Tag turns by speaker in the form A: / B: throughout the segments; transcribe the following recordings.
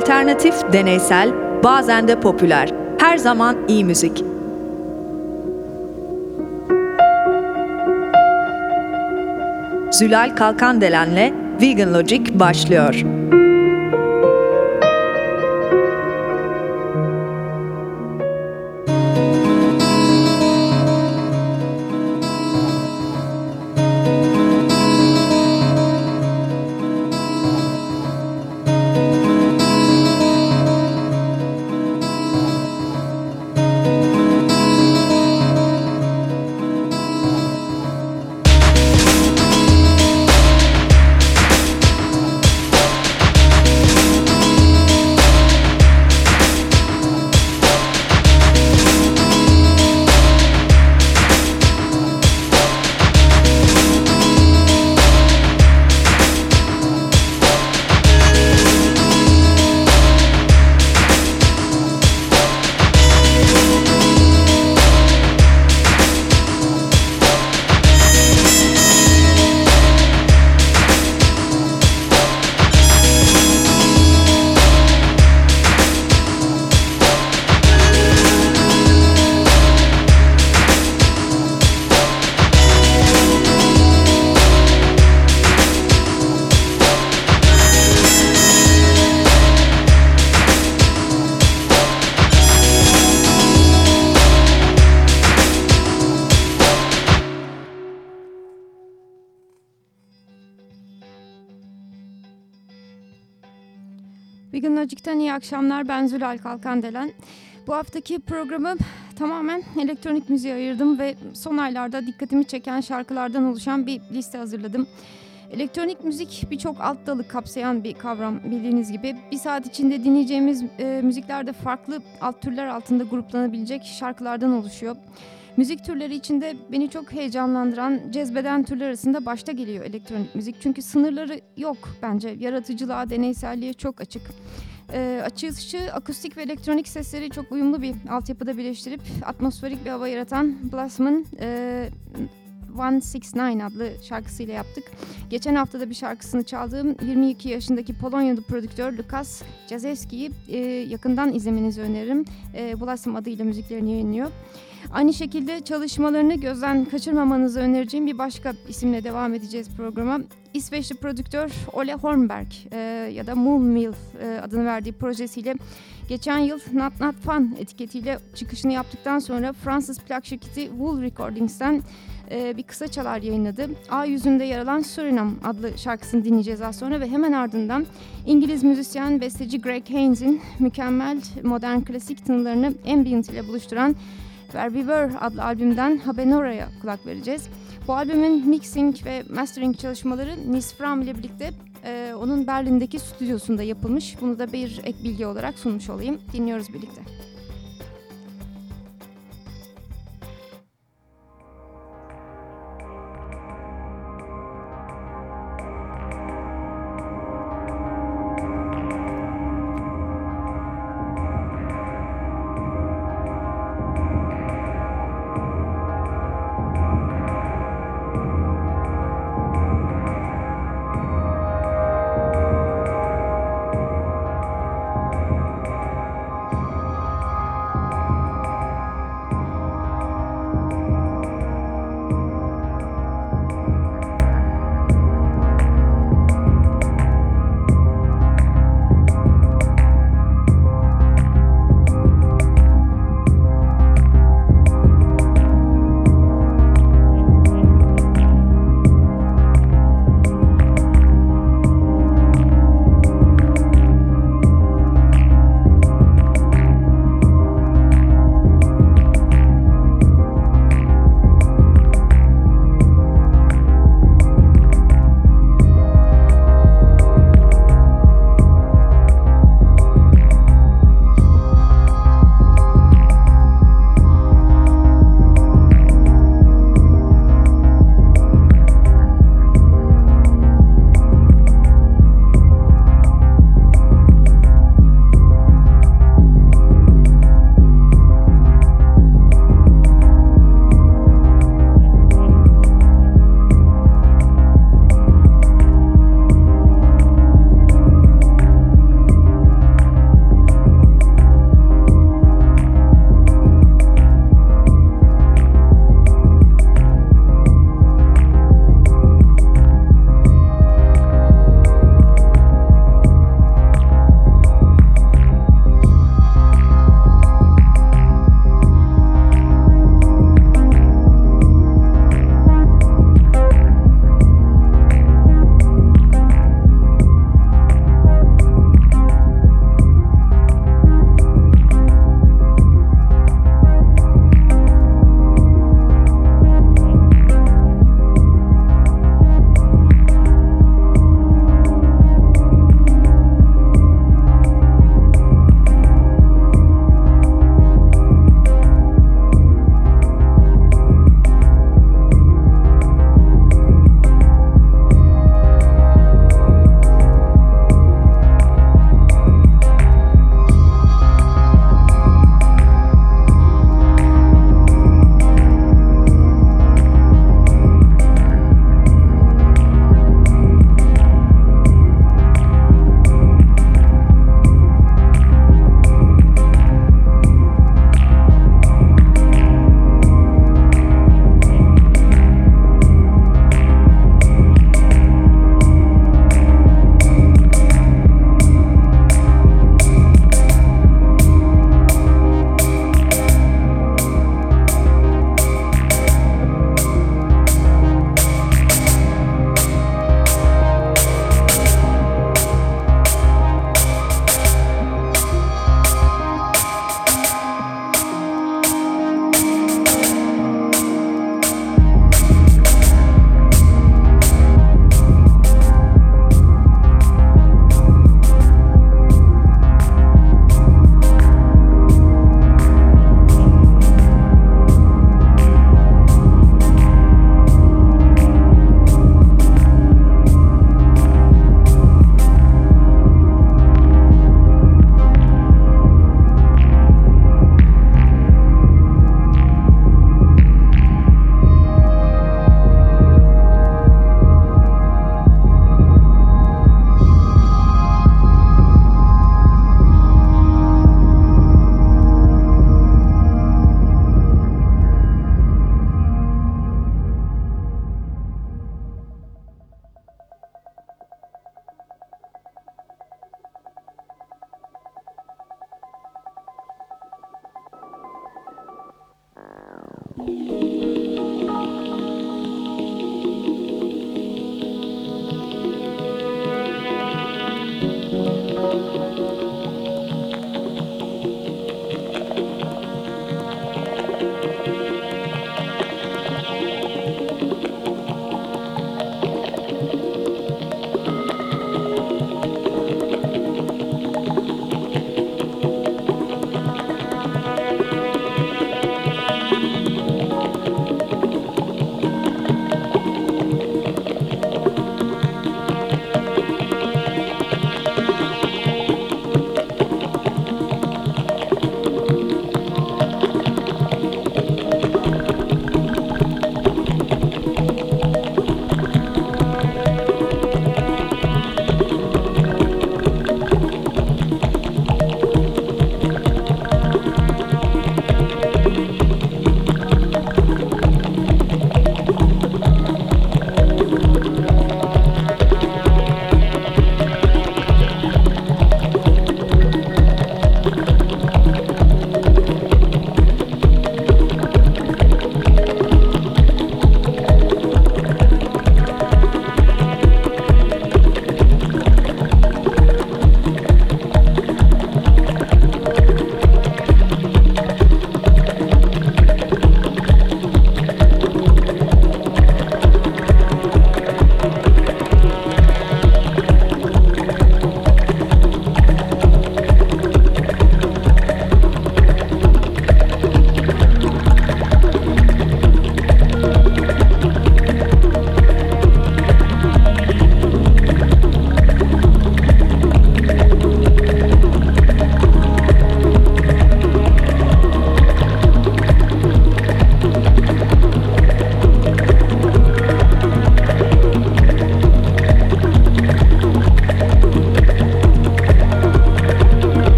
A: Alternatif, deneysel, bazen de popüler. Her zaman iyi müzik. Zülal Kalkandelen'le Vegan Logic başlıyor.
B: Vegan Logic'ten iyi akşamlar. Ben Zülal Kalkandelen. Bu haftaki programı tamamen elektronik müziğe ayırdım ve son aylarda dikkatimi çeken şarkılardan oluşan bir liste hazırladım. Elektronik müzik birçok alt dalı kapsayan bir kavram bildiğiniz gibi. Bir saat içinde dinleyeceğimiz e, müziklerde farklı alt türler altında gruplanabilecek şarkılardan oluşuyor. Müzik türleri içinde beni çok heyecanlandıran, cezbeden türler arasında başta geliyor elektronik müzik. Çünkü sınırları yok bence. Yaratıcılığa, deneyselliğe çok açık. E, açılışı akustik ve elektronik sesleri çok uyumlu bir altyapıda birleştirip atmosferik bir hava yaratan Blossom'ın e, 169 adlı şarkısıyla yaptık. Geçen hafta da bir şarkısını çaldığım 22 yaşındaki Polonyalı prodüktör Lukas Jazewski'yi e, yakından izlemenizi öneririm. E, Blossom adıyla müziklerini yayınlıyor. Aynı şekilde çalışmalarını gözden kaçırmamanızı önereceğim bir başka isimle devam edeceğiz programa. İsveçli prodüktör Ole Hornberg e, ya da Moon Mill e, adını verdiği projesiyle geçen yıl Not Not Fun etiketiyle çıkışını yaptıktan sonra Fransız plak şirketi Wool Recordings'ten e, bir kısa çalar yayınladı. A yüzünde yer alan Surinam adlı şarkısını dinleyeceğiz az sonra ve hemen ardından İngiliz müzisyen besteci Greg Haynes'in mükemmel modern klasik tınılarını ambient ile buluşturan Where We Were adlı albümden Habenora'ya kulak vereceğiz. Bu albümün mixing ve mastering çalışmaları Nis Fram ile birlikte e, onun Berlin'deki stüdyosunda yapılmış. Bunu da bir ek bilgi olarak sunmuş olayım. Dinliyoruz birlikte.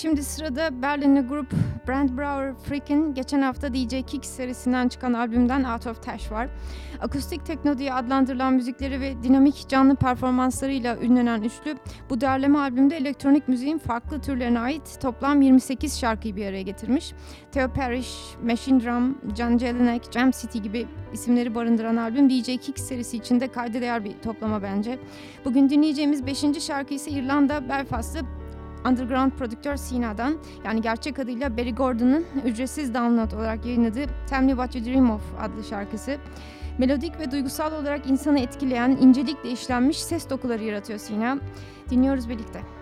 B: Şimdi sırada Berlinli grup Brand Brauer Freak'in geçen hafta DJ Kicks serisinden çıkan albümden Out of Touch var. Akustik tekno diye adlandırılan müzikleri ve dinamik canlı performanslarıyla ünlenen üçlü bu derleme albümde elektronik müziğin farklı türlerine ait toplam 28 şarkıyı bir araya getirmiş. Theo Parrish, Machine Drum, John Jelinek, Jam City gibi isimleri barındıran albüm DJ Kicks serisi içinde kayda değer bir toplama bence. Bugün dinleyeceğimiz 5. şarkı ise İrlanda Belfast'ı underground prodüktör Sina'dan yani gerçek adıyla Barry Gordon'ın ücretsiz download olarak yayınladığı Tell Me What You Dream Of adlı şarkısı. Melodik ve duygusal olarak insanı etkileyen incelikle işlenmiş ses dokuları yaratıyor Sina. Dinliyoruz birlikte.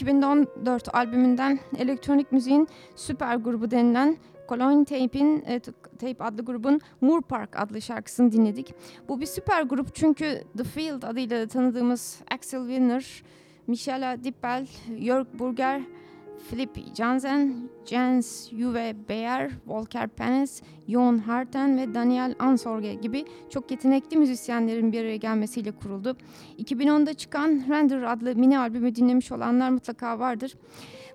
B: 2014 albümünden elektronik müziğin süper grubu denilen Cologne Tape'in e, Tape adlı grubun Moor Park adlı şarkısını dinledik. Bu bir süper grup çünkü The Field adıyla tanıdığımız Axel Winner, Michela Dippel, Jörg Burger, Philip Jansen, Jens Juve Beyer, Volker Penes, Jon Harten ve Daniel Ansorge gibi çok yetenekli müzisyenlerin bir araya gelmesiyle kuruldu. 2010'da çıkan Render adlı mini albümü dinlemiş olanlar mutlaka vardır.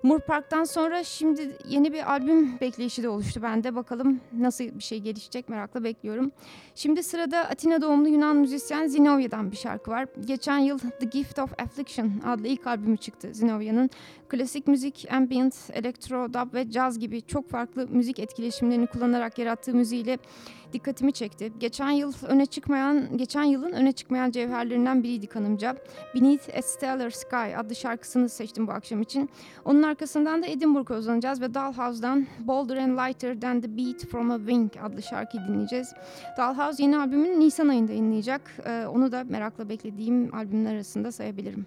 B: Moor Park'tan sonra şimdi yeni bir albüm bekleyişi de oluştu bende. Bakalım nasıl bir şey gelişecek merakla bekliyorum. Şimdi sırada Atina doğumlu Yunan müzisyen Zinovia'dan bir şarkı var. Geçen yıl The Gift of Affliction adlı ilk albümü çıktı Zinovia'nın. Klasik müzik, ambient, elektro, dub ve caz gibi çok farklı müzik etkileşimlerini kullanarak yarattığı müziğiyle dikkatimi çekti. Geçen yıl öne çıkmayan, geçen yılın öne çıkmayan cevherlerinden biriydi kanımca. Beneath a Stellar Sky adlı şarkısını seçtim bu akşam için. Onun arkasından da Edinburgh'a uzanacağız ve Dollhouse'dan Bolder and Lighter Than the Beat from a Wing adlı şarkıyı dinleyeceğiz. Dollhouse yeni albümünü Nisan ayında yayınlayacak. Ee, onu da merakla beklediğim albümler arasında sayabilirim.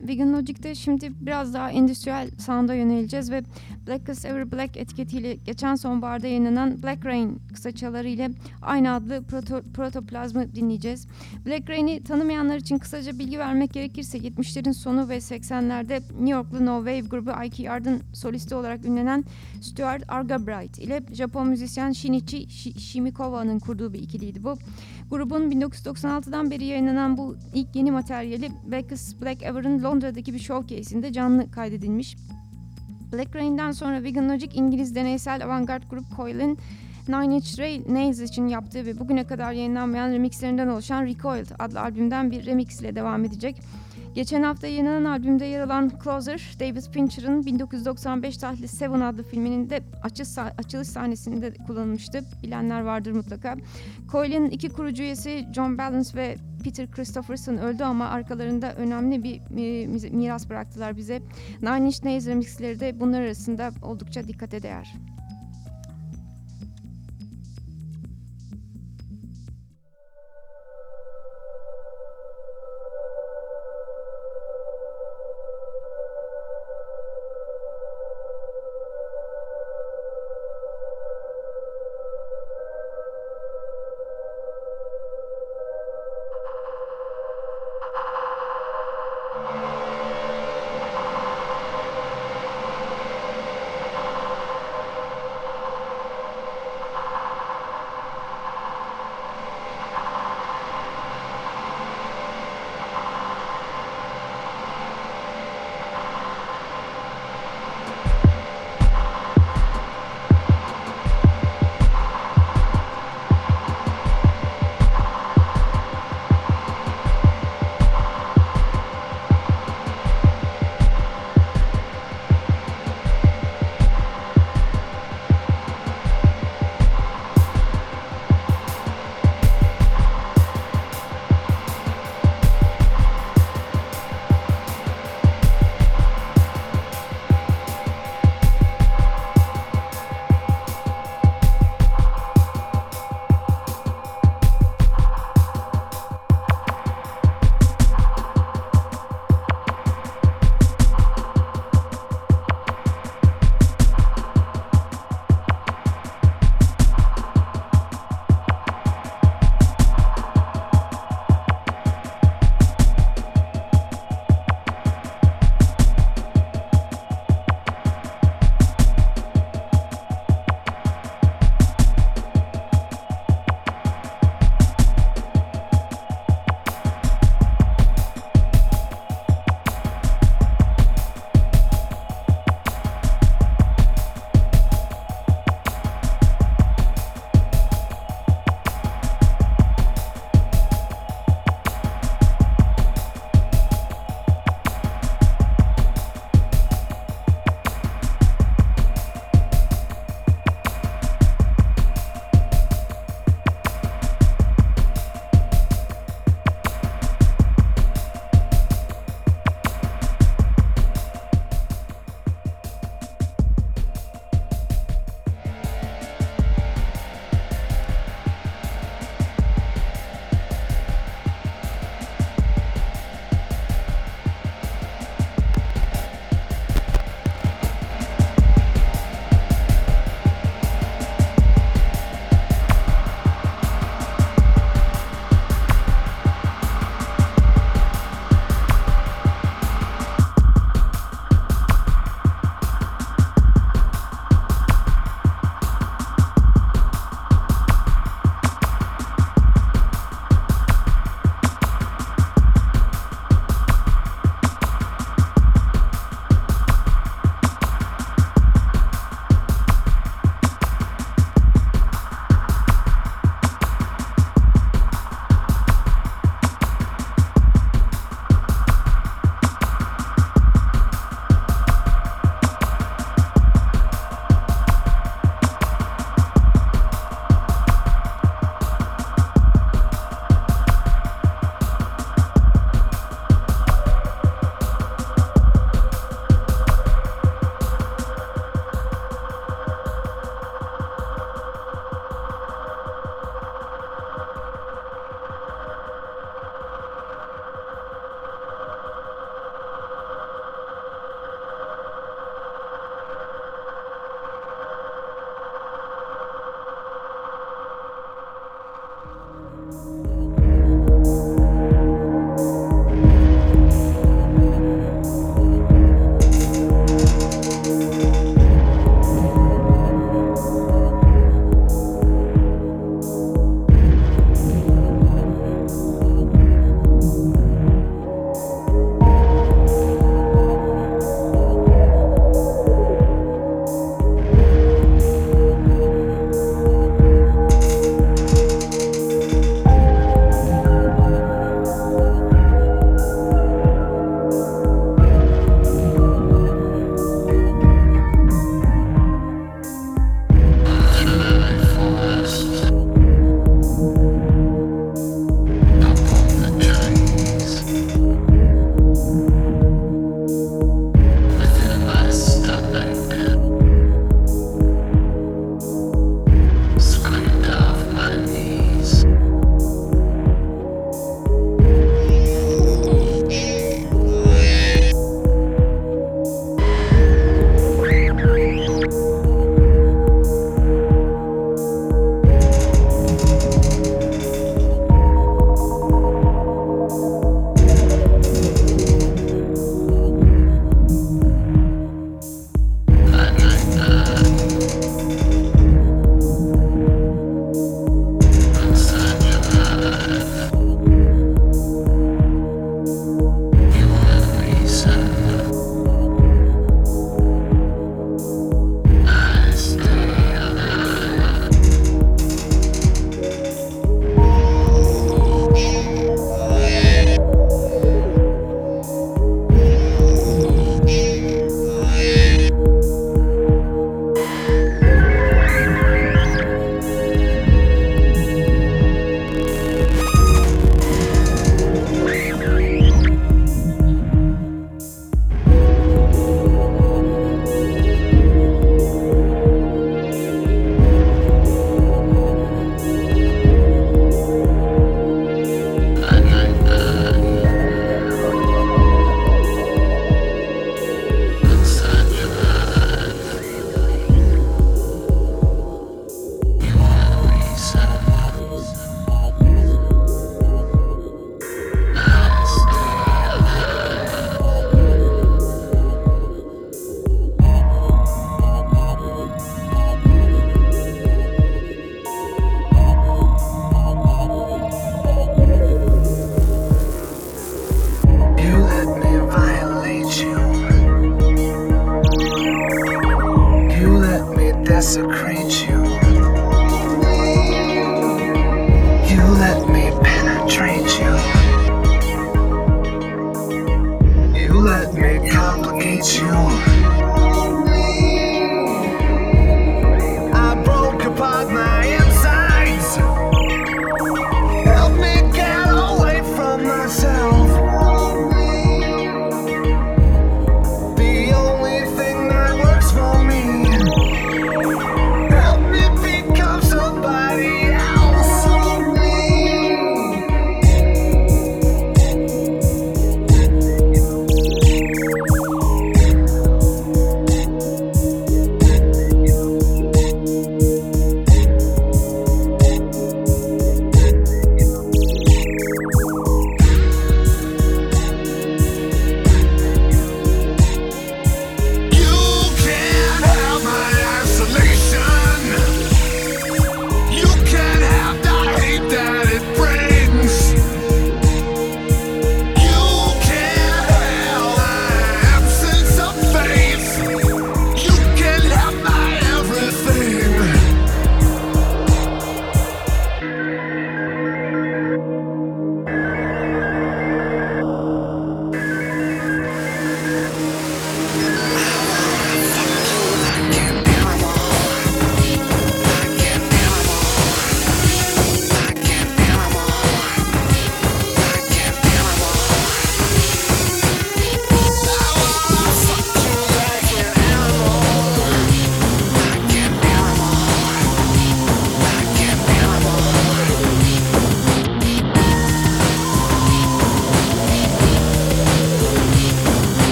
B: Vegan Logic'te şimdi biraz daha endüstriyel sound'a yöneleceğiz ve Black as Ever Black etiketiyle geçen sonbaharda yayınlanan Black Rain kısaçaları ile aynı adlı proto, protoplazmı dinleyeceğiz. Black Rain'i tanımayanlar için kısaca bilgi vermek gerekirse 70'lerin sonu ve 80'lerde New Yorklu No Wave grubu Ike Yard'ın solisti olarak ünlenen Stuart Argabright ile Japon müzisyen Shinichi Shimikawa'nın kurduğu bir ikiliydi bu. Grubun 1996'dan beri yayınlanan bu ilk yeni materyali Blackest Black Ever'ın Londra'daki bir showcase'inde canlı kaydedilmiş. Black Rain'den sonra Vegan Logic İngiliz deneysel avantgard grup Coil'in Nine Inch Nails için yaptığı ve bugüne kadar yayınlanmayan remixlerinden oluşan Recoiled adlı albümden bir remix ile devam edecek. Geçen hafta yayınlanan albümde yer alan Closer, David Fincher'ın 1995 tarihli Seven adlı filminin de açılış sahnesinde kullanılmıştı. Bilenler vardır mutlaka. Coil'in iki kurucu üyesi John Balance ve Peter Christopherson öldü ama arkalarında önemli bir miras bıraktılar bize. Nine Inch Nails remixleri de bunlar arasında oldukça dikkate değer.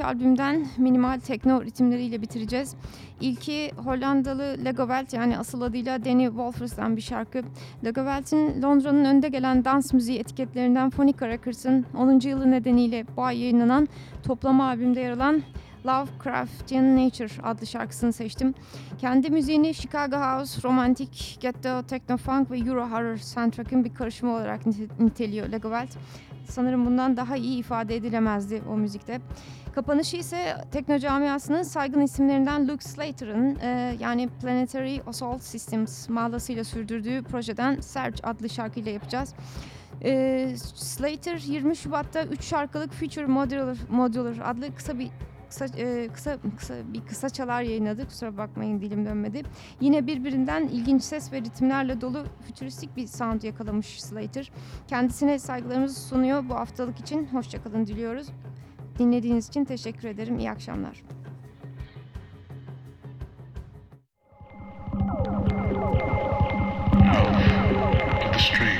B: İki albümden minimal tekno ritimleriyle bitireceğiz. İlki Hollandalı Legowelt yani asıl adıyla Danny Wolfers'ten bir şarkı. Legovelt'in Londra'nın önde gelen dans müziği etiketlerinden Phonica Records'ın 10. yılı nedeniyle bu ay yayınlanan toplama albümde yer alan Lovecraftian Nature adlı şarkısını seçtim. Kendi müziğini Chicago House, romantik, ghetto, techno funk ve Euro horror soundtrack'ın bir karışımı olarak nite- niteliyor Legowelt. Sanırım bundan daha iyi ifade edilemezdi o müzikte. Kapanışı ise tekno camiasının saygın isimlerinden Luke Slater'ın e, yani Planetary Assault Systems mağlasıyla sürdürdüğü projeden Search adlı şarkıyla yapacağız. E, Slater 20 Şubat'ta 3 şarkılık Future Modular, Modular adlı kısa bir kısa, e, kısa kısa bir kısa çalar yayınladı. Kusura bakmayın dilim dönmedi. Yine birbirinden ilginç ses ve ritimlerle dolu fütüristik bir sound yakalamış Slater. Kendisine saygılarımızı sunuyor bu haftalık için. Hoşçakalın diliyoruz. Dinlediğiniz için teşekkür ederim. İyi akşamlar.
C: the